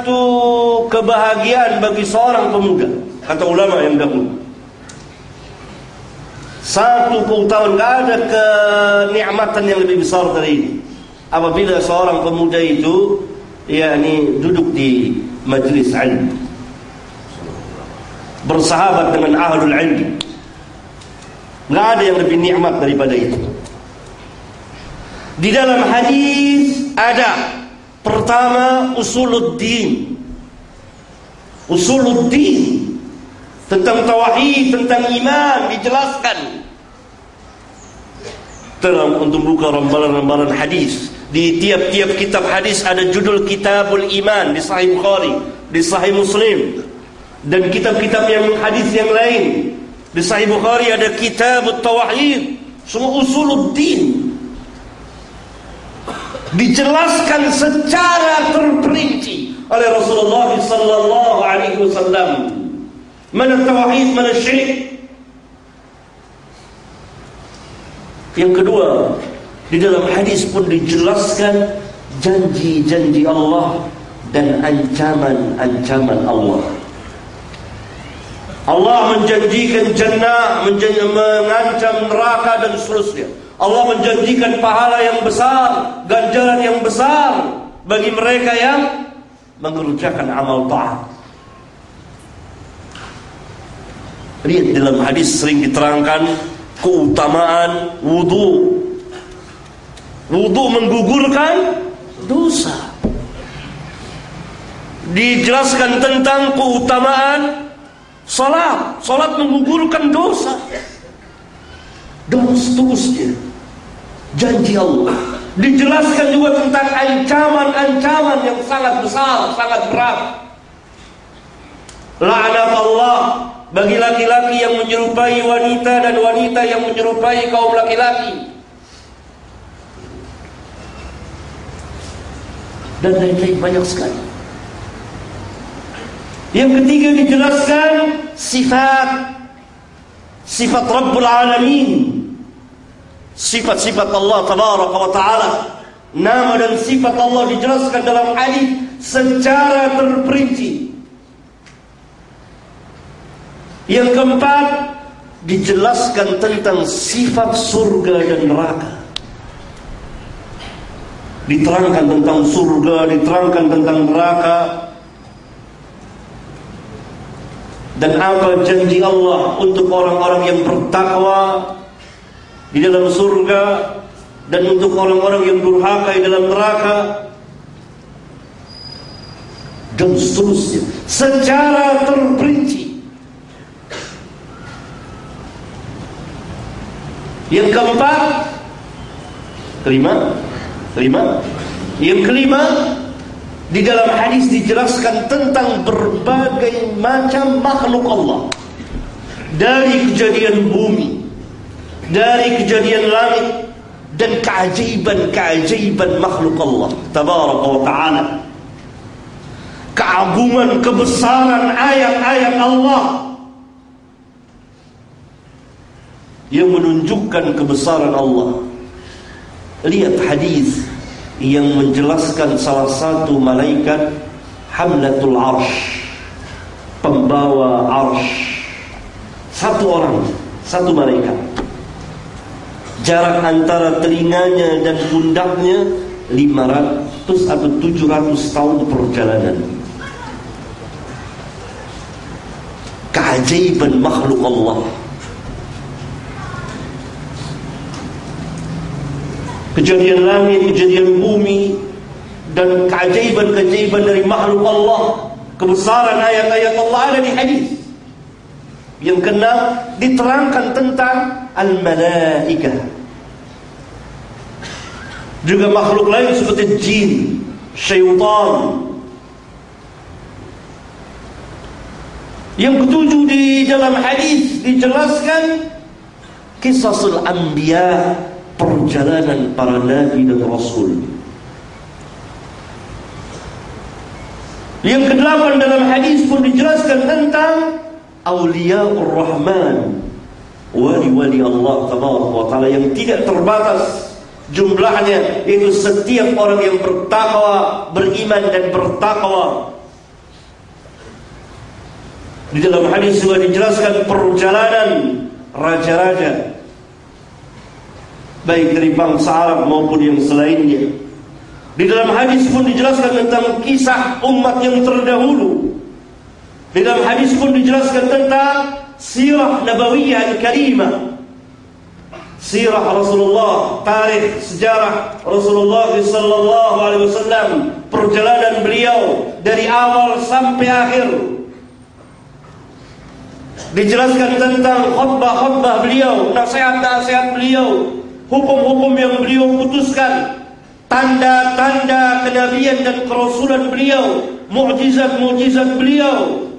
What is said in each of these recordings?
Satu kebahagiaan bagi seorang pemuda, kata ulama yang dahulu. Satu keutamaan, tidak ada kenikmatan yang lebih besar dari ini. Apabila seorang pemuda itu, yakni duduk di majlis ilmu, bersahabat dengan ahlul ilmi, tidak ada yang lebih nikmat daripada itu. Di dalam hadis ada Pertama usuluddin. Usuluddin tentang tauhid, tentang iman dijelaskan. Dalam untuk buka rambalan-rambalan hadis di tiap-tiap kitab hadis ada judul Kitabul Iman di Sahih Bukhari, di Sahih Muslim dan kitab-kitab yang hadis yang lain. Di Sahih Bukhari ada Kitabut Tauhid, semua usuluddin dijelaskan secara terperinci oleh Rasulullah sallallahu alaihi wasallam. Mana tauhid mana syirik. Yang kedua di dalam hadis pun dijelaskan janji-janji Allah dan ancaman-ancaman Allah. Allah menjanjikan jannah mengancam neraka dan seterusnya Allah menjanjikan pahala yang besar, ganjaran yang besar bagi mereka yang mengerjakan amal taat. Lihat dalam hadis sering diterangkan keutamaan wudu. Wudu menggugurkan dosa. Dijelaskan tentang keutamaan salat. Salat menggugurkan dosa. Dan seterusnya janji Allah. Dijelaskan juga tentang ancaman-ancaman yang sangat besar, sangat berat. La'nat Allah bagi laki-laki yang menyerupai wanita dan wanita yang menyerupai kaum laki-laki. Dan lain-lain banyak sekali. Yang ketiga dijelaskan sifat sifat Rabbul Alamin sifat-sifat Allah tabaraka wa taala. Nama dan sifat Allah dijelaskan dalam hadis secara terperinci. Yang keempat dijelaskan tentang sifat surga dan neraka. Diterangkan tentang surga diterangkan tentang neraka. Dan apa janji Allah untuk orang-orang yang bertakwa di dalam surga dan untuk orang-orang yang durhaka di dalam neraka dan seterusnya. Secara terperinci. Yang keempat kelima kelima. Yang kelima di dalam hadis dijelaskan tentang berbagai macam makhluk Allah. Dari kejadian bumi dari kejadian langit dan keajaiban-keajaiban makhluk Allah tabaraka wa taala. Keagungan kebesaran ayat-ayat Allah yang menunjukkan kebesaran Allah. Lihat hadis yang menjelaskan salah satu malaikat hamlatul arsh pembawa arsh. Satu orang satu malaikat Jarak antara telinganya dan pundaknya 500 atau 700 tahun perjalanan. Keajaiban makhluk Allah. Kejadian langit, kejadian bumi Dan keajaiban-keajaiban dari makhluk Allah Kebesaran ayat-ayat Allah ada di hadis Yang keenam diterangkan tentang al-malaikah juga makhluk lain seperti jin syaitan. Yang ketujuh di dalam hadis dijelaskan kisah anbiya perjalanan para nabi dan rasul. Yang kedelapan dalam hadis pun dijelaskan tentang awliyaur rahman wali-wali Allah taala yang tidak terbatas jumlahnya itu setiap orang yang bertakwa, beriman dan bertakwa Di dalam hadis juga dijelaskan perjalanan raja-raja baik dari bangsa Arab maupun yang selainnya. Di dalam hadis pun dijelaskan tentang kisah umat yang terdahulu. Di dalam hadis pun dijelaskan tentang sirah nabawiyah al-karimah. Sirah Rasulullah, tarikh sejarah Rasulullah sallallahu alaihi wasallam, perjalanan beliau dari awal sampai akhir. Dijelaskan tentang khutbah-khutbah beliau, nasihat-nasihat beliau, hukum-hukum yang beliau putuskan, tanda-tanda kenabian dan kerasulan beliau, mukjizat-mukjizat beliau.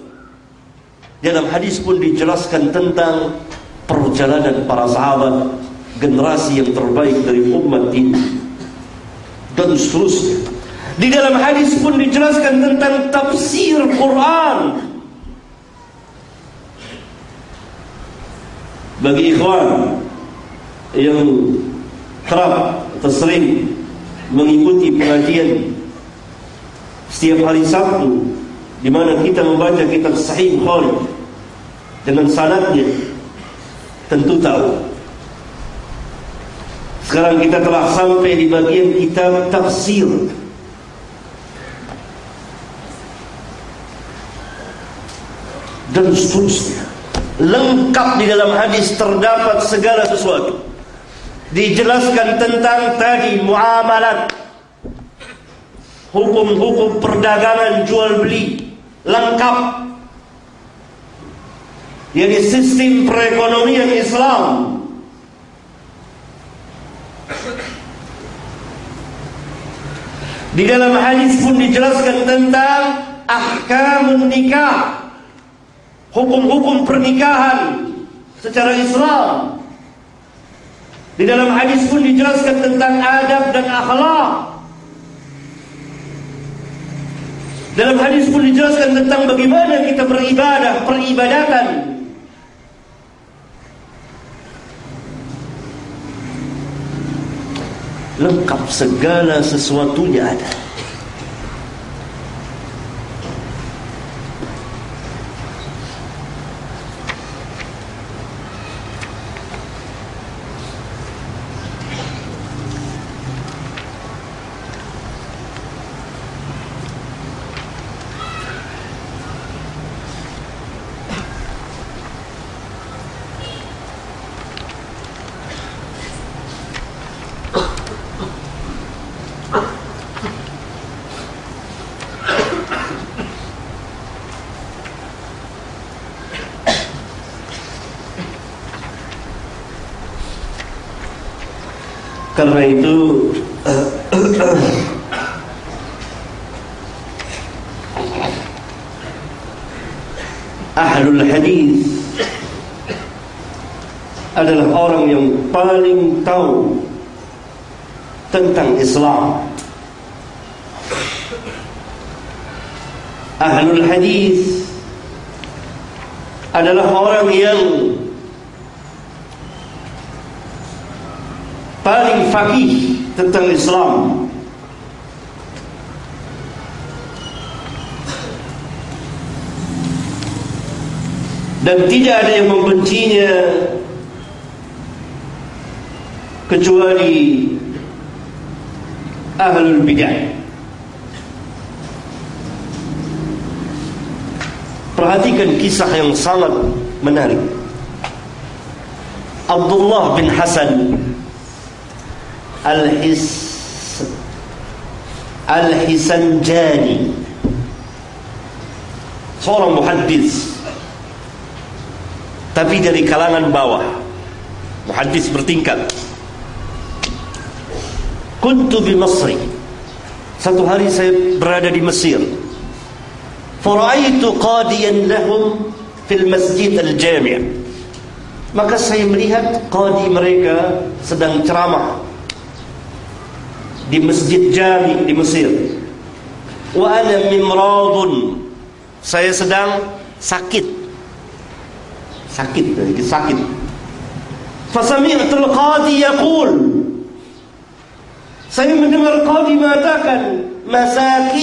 Dalam hadis pun dijelaskan tentang perjalanan para sahabat, generasi yang terbaik dari umat ini dan seterusnya. Di dalam hadis pun dijelaskan tentang tafsir Quran. Bagi ikhwan yang kerap atau sering mengikuti pengajian setiap hari Sabtu di mana kita membaca kitab Sahih Bukhari dengan sanadnya tentu tahu. Sekarang kita telah sampai di bagian kitab tafsir. Dan seterusnya. Lengkap di dalam hadis terdapat segala sesuatu. Dijelaskan tentang tadi muamalat. Hukum-hukum perdagangan jual beli lengkap jadi sistem perekonomian Islam di dalam hadis pun dijelaskan tentang ahkam nikah hukum-hukum pernikahan secara Islam. Di dalam hadis pun dijelaskan tentang adab dan akhlak. Dalam hadis pun dijelaskan tentang bagaimana kita beribadah, peribadatan. Lengkap segala sesuatunya ada. Karena itu Ahlul hadis adalah orang yang paling tahu tentang Islam. Ahlul hadis adalah orang yang paling fakih tentang Islam. Dan tidak ada yang membencinya kecuali ahlul bidah. Perhatikan kisah yang sangat menarik. Abdullah bin Hasan Al-His Al-Hisanjani. Seorang muhaddis. Tapi dari kalangan bawah. Muhaddis bertingkat. Kuntu di Mesir satu hari saya berada di Mesir. Faraitu qadiyan lahum fil masjid al-jami' maka saya melihat qadi mereka sedang ceramah di masjid Jami di Mesir. Wa ana mimradun. Saya sedang sakit. Sakit, sakit. Fasami'tu al-qadi yaqul. Saya mendengar qadi mengatakan, "Masaki